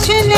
watching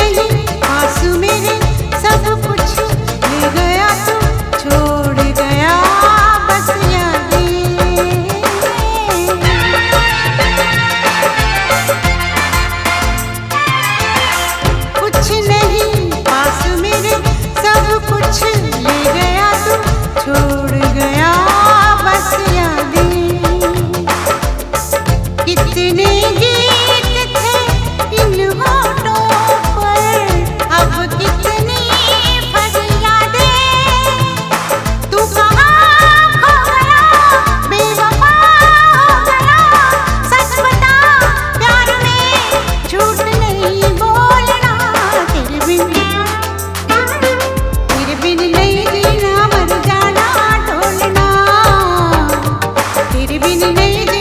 বিনিময়ে